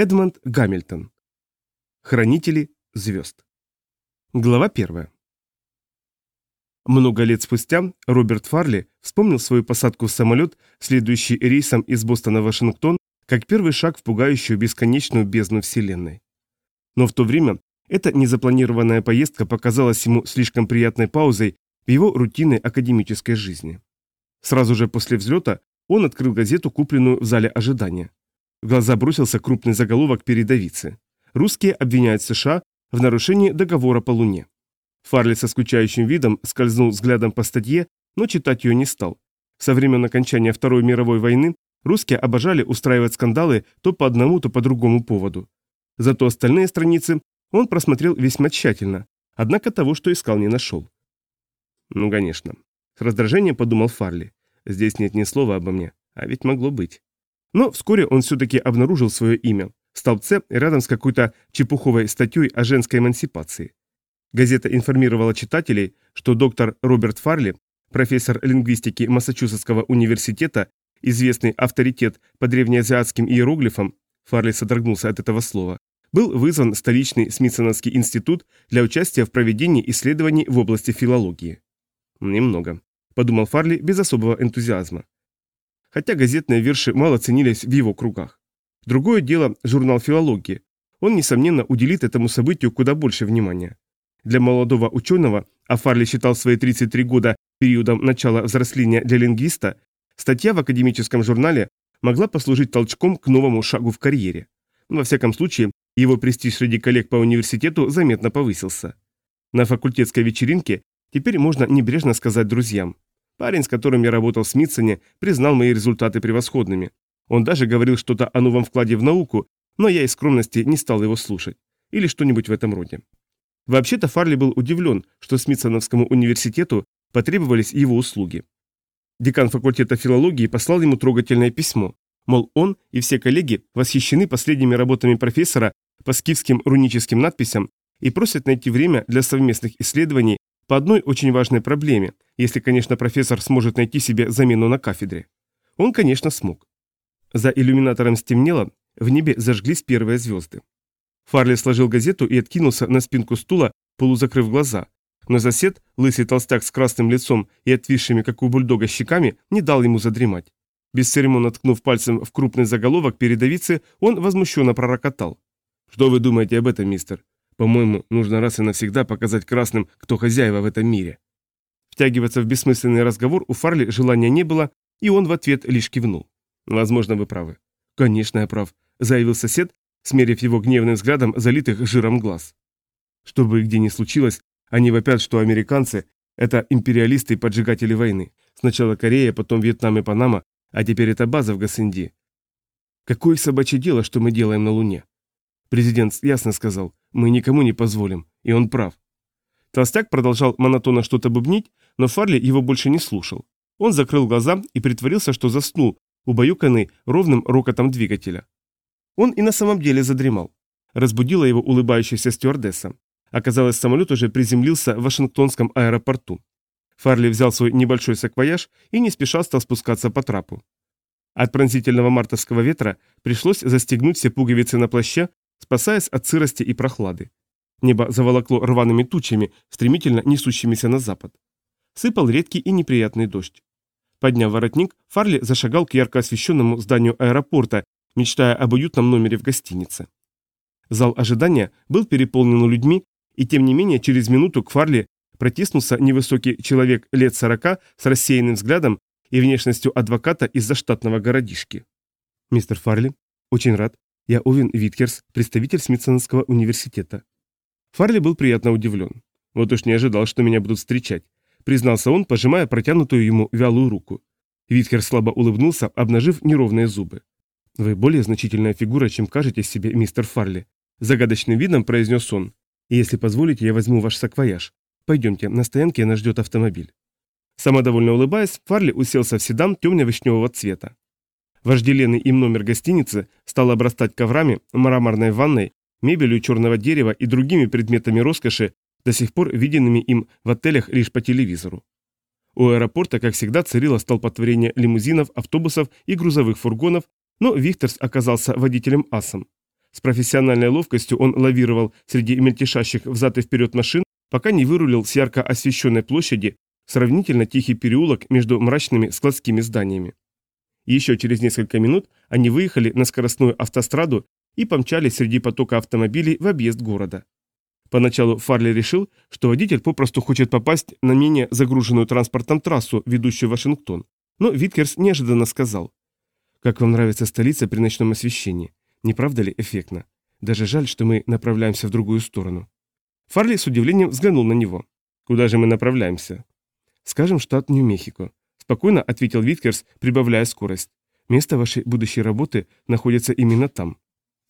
Эдмонд Гамильтон. Хранители звезд. Глава 1. Много лет спустя Роберт Фарли вспомнил свою посадку в самолет, следующий рейсом из Бостона в Вашингтон, как первый шаг в пугающую бесконечную бездну Вселенной. Но в то время эта незапланированная поездка показалась ему слишком приятной паузой в его рутинной академической жизни. Сразу же после взлета он открыл газету, купленную в зале ожидания. В глаза бросился крупный заголовок передовицы. Русские обвиняют США в нарушении договора по Луне. Фарли со скучающим видом скользнул взглядом по статье, но читать ее не стал. Со времен окончания Второй мировой войны русские обожали устраивать скандалы то по одному, то по другому поводу. Зато остальные страницы он просмотрел весьма тщательно, однако того, что искал, не нашел. Ну, конечно. С раздражением подумал Фарли. Здесь нет ни слова обо мне, а ведь могло быть. Но вскоре он все-таки обнаружил свое имя в столбце рядом с какой-то чепуховой статьей о женской эмансипации. Газета информировала читателей, что доктор Роберт Фарли, профессор лингвистики Массачусетского университета, известный авторитет по древнеазиатским иероглифам, Фарли содрогнулся от этого слова, был вызван столичный Смитсоновский институт для участия в проведении исследований в области филологии. Немного, подумал Фарли без особого энтузиазма хотя газетные верши мало ценились в его кругах. Другое дело – журнал филологии. Он, несомненно, уделит этому событию куда больше внимания. Для молодого ученого, а Фарли считал свои 33 года периодом начала взросления для лингвиста, статья в академическом журнале могла послужить толчком к новому шагу в карьере. Во всяком случае, его престиж среди коллег по университету заметно повысился. На факультетской вечеринке теперь можно небрежно сказать друзьям. Парень, с которым я работал в Смитсоне, признал мои результаты превосходными. Он даже говорил что-то о новом вкладе в науку, но я из скромности не стал его слушать. Или что-нибудь в этом роде. Вообще-то Фарли был удивлен, что Смитсоновскому университету потребовались его услуги. Декан факультета филологии послал ему трогательное письмо, мол, он и все коллеги восхищены последними работами профессора по скифским руническим надписям и просят найти время для совместных исследований по одной очень важной проблеме, если, конечно, профессор сможет найти себе замену на кафедре. Он, конечно, смог. За иллюминатором стемнело, в небе зажглись первые звезды. Фарли сложил газету и откинулся на спинку стула, полузакрыв глаза. Но сосед, лысый толстяк с красным лицом и отвисшими, как у бульдога, щеками, не дал ему задремать. Бесцеремонно ткнув пальцем в крупный заголовок передовицы, он возмущенно пророкотал. «Что вы думаете об этом, мистер? По-моему, нужно раз и навсегда показать красным, кто хозяева в этом мире. Втягиваться в бессмысленный разговор у Фарли желания не было, и он в ответ лишь кивнул. Возможно, вы правы. Конечно, я прав, заявил сосед, смерив его гневным взглядом залитых жиром глаз. Что бы где ни случилось, они вопят, что американцы – это империалисты и поджигатели войны. Сначала Корея, потом Вьетнам и Панама, а теперь это база в Гасинди. Какое собачье дело, что мы делаем на Луне? Президент ясно сказал, мы никому не позволим, и он прав. Толстяк продолжал монотонно что-то бубнить, но Фарли его больше не слушал. Он закрыл глаза и притворился, что заснул, убаюканный ровным рокотом двигателя. Он и на самом деле задремал. Разбудила его улыбающаяся стюардесса. Оказалось, самолет уже приземлился в Вашингтонском аэропорту. Фарли взял свой небольшой саквояж и не спеша стал спускаться по трапу. От пронзительного мартовского ветра пришлось застегнуть все пуговицы на плаще спасаясь от сырости и прохлады. Небо заволокло рваными тучами, стремительно несущимися на запад. Сыпал редкий и неприятный дождь. Подняв воротник, Фарли зашагал к ярко освещенному зданию аэропорта, мечтая об уютном номере в гостинице. Зал ожидания был переполнен людьми, и тем не менее через минуту к Фарли протиснулся невысокий человек лет сорока с рассеянным взглядом и внешностью адвоката из заштатного городишки. «Мистер Фарли, очень рад. Я Овен Виткерс, представитель Смитсонского университета. Фарли был приятно удивлен. Вот уж не ожидал, что меня будут встречать. Признался он, пожимая протянутую ему вялую руку. Виткерс слабо улыбнулся, обнажив неровные зубы. «Вы более значительная фигура, чем кажетесь себе, мистер Фарли», загадочным видом произнес он. «Если позволите, я возьму ваш саквояж. Пойдемте, на стоянке нас ждет автомобиль». Самодовольно улыбаясь, Фарли уселся в седан темно-вишневого цвета. Вожделенный им номер гостиницы стал обрастать коврами, мраморной ванной, мебелью черного дерева и другими предметами роскоши, до сих пор виденными им в отелях лишь по телевизору. У аэропорта, как всегда, царило столпотворение лимузинов, автобусов и грузовых фургонов, но Вихтерс оказался водителем асом. С профессиональной ловкостью он лавировал среди мельтешащих взад и вперед машин, пока не вырулил с ярко освещенной площади сравнительно тихий переулок между мрачными складскими зданиями. Еще через несколько минут они выехали на скоростную автостраду и помчались среди потока автомобилей в объезд города. Поначалу Фарли решил, что водитель попросту хочет попасть на менее загруженную транспортом трассу, ведущую в Вашингтон. Но Виткерс неожиданно сказал. «Как вам нравится столица при ночном освещении? Не правда ли эффектно? Даже жаль, что мы направляемся в другую сторону». Фарли с удивлением взглянул на него. «Куда же мы направляемся?» «Скажем, штат Нью-Мехико», – спокойно ответил Виткерс, прибавляя скорость. «Место вашей будущей работы находится именно там».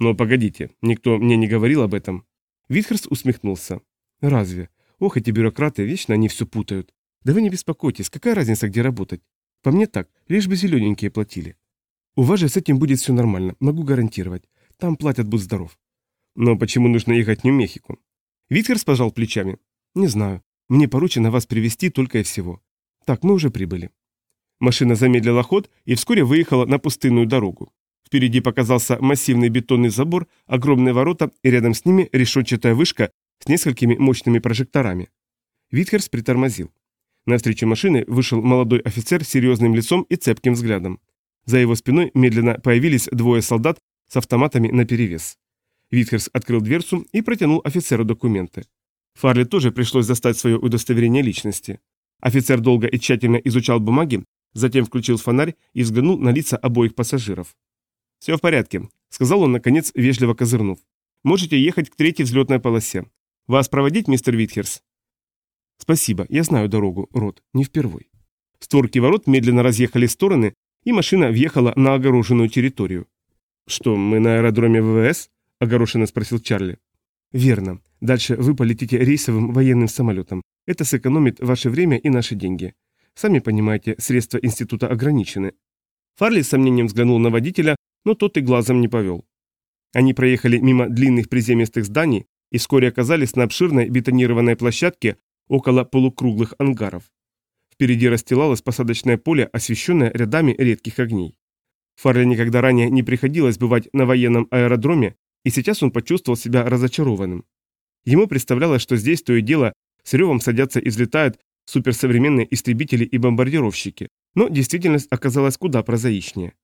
«Но погодите, никто мне не говорил об этом». Витхерст усмехнулся. «Разве? Ох, эти бюрократы, вечно они все путают. Да вы не беспокойтесь, какая разница, где работать? По мне так, лишь бы зелененькие платили. У вас же с этим будет все нормально, могу гарантировать. Там платят, будь здоров». «Но почему нужно ехать в Нью-Мехико?» Витхерст пожал плечами. «Не знаю. Мне поручено вас привести только и всего. Так, мы уже прибыли». Машина замедлила ход и вскоре выехала на пустынную дорогу. Впереди показался массивный бетонный забор, огромные ворота и рядом с ними решетчатая вышка с несколькими мощными прожекторами. Витхерс притормозил. Навстречу машины вышел молодой офицер с серьезным лицом и цепким взглядом. За его спиной медленно появились двое солдат с автоматами наперевес. Витхерс открыл дверцу и протянул офицеру документы. Фарли тоже пришлось достать свое удостоверение личности. Офицер долго и тщательно изучал бумаги, затем включил фонарь и взглянул на лица обоих пассажиров. «Все в порядке», — сказал он, наконец, вежливо козырнув. «Можете ехать к третьей взлетной полосе. Вас проводить, мистер Витхерс?» «Спасибо, я знаю дорогу, Рот, не впервой». Створки ворот медленно разъехали стороны, и машина въехала на огороженную территорию. «Что, мы на аэродроме ВВС?» – огорошенно спросил Чарли. «Верно. Дальше вы полетите рейсовым военным самолетом. Это сэкономит ваше время и наши деньги. Сами понимаете, средства института ограничены». Фарли с сомнением взглянул на водителя, но тот и глазом не повел. Они проехали мимо длинных приземистых зданий и вскоре оказались на обширной бетонированной площадке около полукруглых ангаров. Впереди расстилалось посадочное поле, освещенное рядами редких огней. Фарли никогда ранее не приходилось бывать на военном аэродроме, и сейчас он почувствовал себя разочарованным. Ему представлялось, что здесь то и дело с ревом садятся и взлетают суперсовременные истребители и бомбардировщики, но действительность оказалась куда прозаичнее.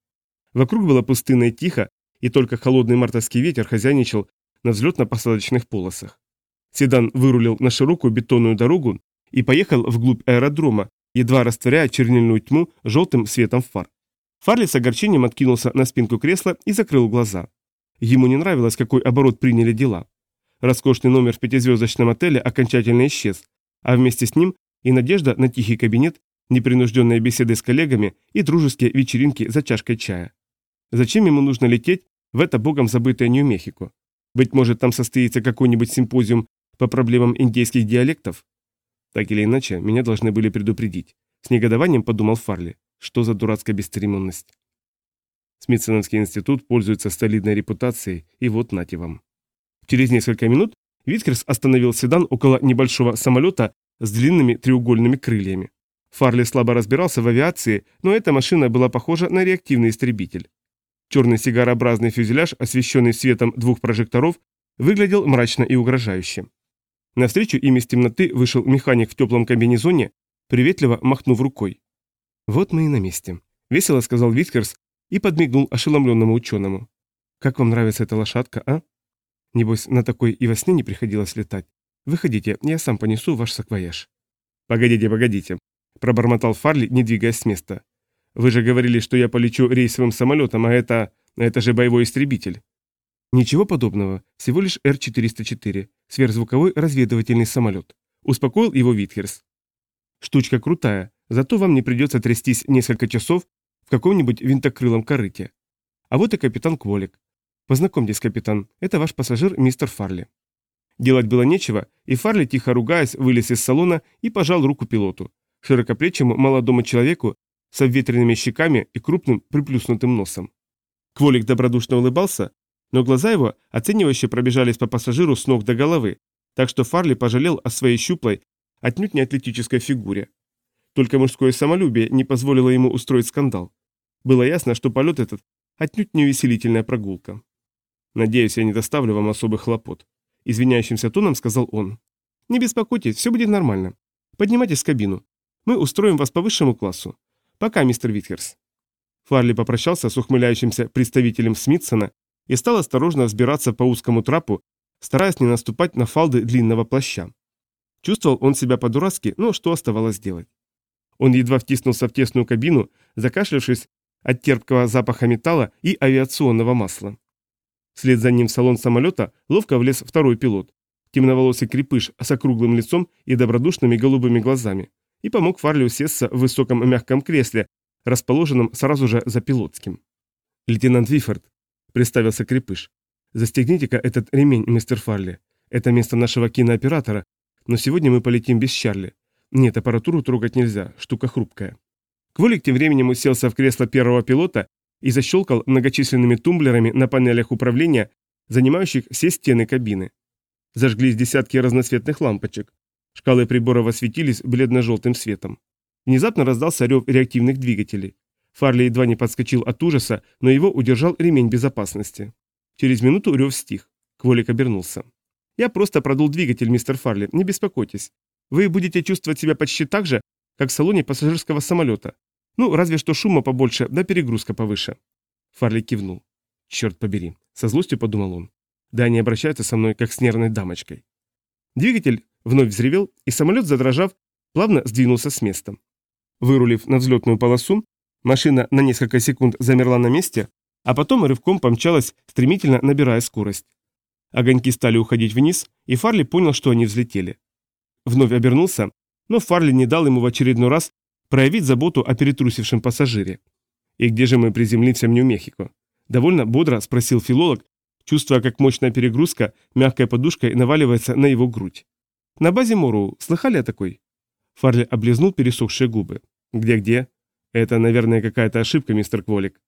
Вокруг было пустынно и тихо, и только холодный мартовский ветер хозяйничал на взлетно-посадочных полосах. Седан вырулил на широкую бетонную дорогу и поехал вглубь аэродрома, едва растворяя чернильную тьму желтым светом фар. Фарли с огорчением откинулся на спинку кресла и закрыл глаза. Ему не нравилось, какой оборот приняли дела. Роскошный номер в пятизвездочном отеле окончательно исчез, а вместе с ним и надежда на тихий кабинет, непринужденные беседы с коллегами и дружеские вечеринки за чашкой чая. Зачем ему нужно лететь в это богом забытое Нью-Мехико? Быть может, там состоится какой-нибудь симпозиум по проблемам индейских диалектов? Так или иначе, меня должны были предупредить. С негодованием подумал Фарли. Что за дурацкая бесцеремонность? Смитсоновский институт пользуется солидной репутацией, и вот нате вам. Через несколько минут Виткерс остановил седан около небольшого самолета с длинными треугольными крыльями. Фарли слабо разбирался в авиации, но эта машина была похожа на реактивный истребитель. Черный сигарообразный фюзеляж, освещенный светом двух прожекторов, выглядел мрачно и угрожающе. Навстречу им из темноты вышел механик в теплом комбинезоне, приветливо махнув рукой. «Вот мы и на месте», — весело сказал Виткерс и подмигнул ошеломленному ученому. «Как вам нравится эта лошадка, а? Небось, на такой и во сне не приходилось летать. Выходите, я сам понесу ваш саквояж». «Погодите, погодите», — пробормотал Фарли, не двигаясь с места. Вы же говорили, что я полечу рейсовым самолетом, а это... это же боевой истребитель. Ничего подобного, всего лишь Р-404, сверхзвуковой разведывательный самолет. Успокоил его Витхерс. Штучка крутая, зато вам не придется трястись несколько часов в каком-нибудь винтокрылом корыте. А вот и капитан Кволик. Познакомьтесь, капитан, это ваш пассажир мистер Фарли. Делать было нечего, и Фарли, тихо ругаясь, вылез из салона и пожал руку пилоту, широкоплечему молодому человеку с обветренными щеками и крупным приплюснутым носом. Кволик добродушно улыбался, но глаза его оценивающе пробежались по пассажиру с ног до головы, так что Фарли пожалел о своей щуплой, отнюдь не атлетической фигуре. Только мужское самолюбие не позволило ему устроить скандал. Было ясно, что полет этот отнюдь не увеселительная прогулка. Надеюсь, я не доставлю вам особых хлопот. Извиняющимся тоном сказал он. Не беспокойтесь, все будет нормально. Поднимайтесь в кабину. Мы устроим вас по высшему классу. Пока, мистер Витхерс. Фарли попрощался с ухмыляющимся представителем Смитсона и стал осторожно взбираться по узкому трапу, стараясь не наступать на фалды длинного плаща. Чувствовал он себя по-дурацки, но что оставалось делать? Он едва втиснулся в тесную кабину, закашлявшись от терпкого запаха металла и авиационного масла. Вслед за ним в салон самолета ловко влез второй пилот, темноволосый крепыш с округлым лицом и добродушными голубыми глазами, и помог Фарли усесться в высоком мягком кресле, расположенном сразу же за пилотским. «Лейтенант Вифорд», — представился крепыш, — «застегните-ка этот ремень, мистер Фарли. Это место нашего кинооператора, но сегодня мы полетим без Чарли. Нет, аппаратуру трогать нельзя, штука хрупкая». Кволик тем временем уселся в кресло первого пилота и защелкал многочисленными тумблерами на панелях управления, занимающих все стены кабины. Зажглись десятки разноцветных лампочек. Шкалы приборов осветились бледно-желтым светом. Внезапно раздался рев реактивных двигателей. Фарли едва не подскочил от ужаса, но его удержал ремень безопасности. Через минуту рев стих. Кволик обернулся. «Я просто продул двигатель, мистер Фарли, не беспокойтесь. Вы будете чувствовать себя почти так же, как в салоне пассажирского самолета. Ну, разве что шума побольше, да перегрузка повыше». Фарли кивнул. «Черт побери», — со злостью подумал он. «Да они обращаются со мной, как с нервной дамочкой». Двигатель вновь взревел, и самолет, задрожав, плавно сдвинулся с места. Вырулив на взлетную полосу, машина на несколько секунд замерла на месте, а потом рывком помчалась, стремительно набирая скорость. Огоньки стали уходить вниз, и Фарли понял, что они взлетели. Вновь обернулся, но Фарли не дал ему в очередной раз проявить заботу о перетрусившем пассажире. «И где же мы приземлимся в Нью-Мехико?» Довольно бодро спросил филолог, чувствуя, как мощная перегрузка мягкой подушкой наваливается на его грудь. «На базе Мору слыхали о такой?» Фарли облизнул пересохшие губы. «Где-где?» «Это, наверное, какая-то ошибка, мистер Кволик».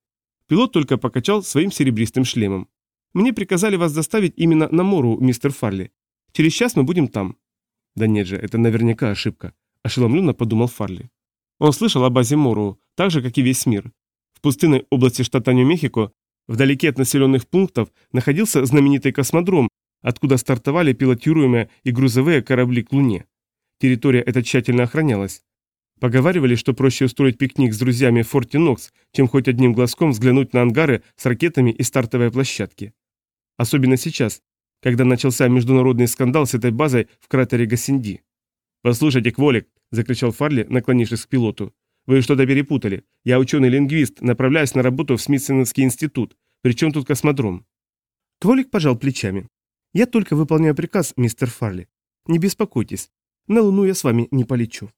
Пилот только покачал своим серебристым шлемом. «Мне приказали вас доставить именно на Мору, мистер Фарли. Через час мы будем там». «Да нет же, это наверняка ошибка», – ошеломленно подумал Фарли. Он слышал о базе Мору, так же, как и весь мир. В пустынной области штата Нью-Мехико, вдалеке от населенных пунктов, находился знаменитый космодром, откуда стартовали пилотируемые и грузовые корабли к Луне. Территория эта тщательно охранялась. Поговаривали, что проще устроить пикник с друзьями в форте Нокс, чем хоть одним глазком взглянуть на ангары с ракетами и стартовые площадки. Особенно сейчас, когда начался международный скандал с этой базой в кратере Гассинди. «Послушайте, Кволик!» – закричал Фарли, наклонившись к пилоту. «Вы что-то перепутали. Я ученый-лингвист, направляюсь на работу в Смитсоновский институт. Причем тут космодром?» Кволик пожал плечами. «Я только выполняю приказ, мистер Фарли. Не беспокойтесь. На Луну я с вами не полечу».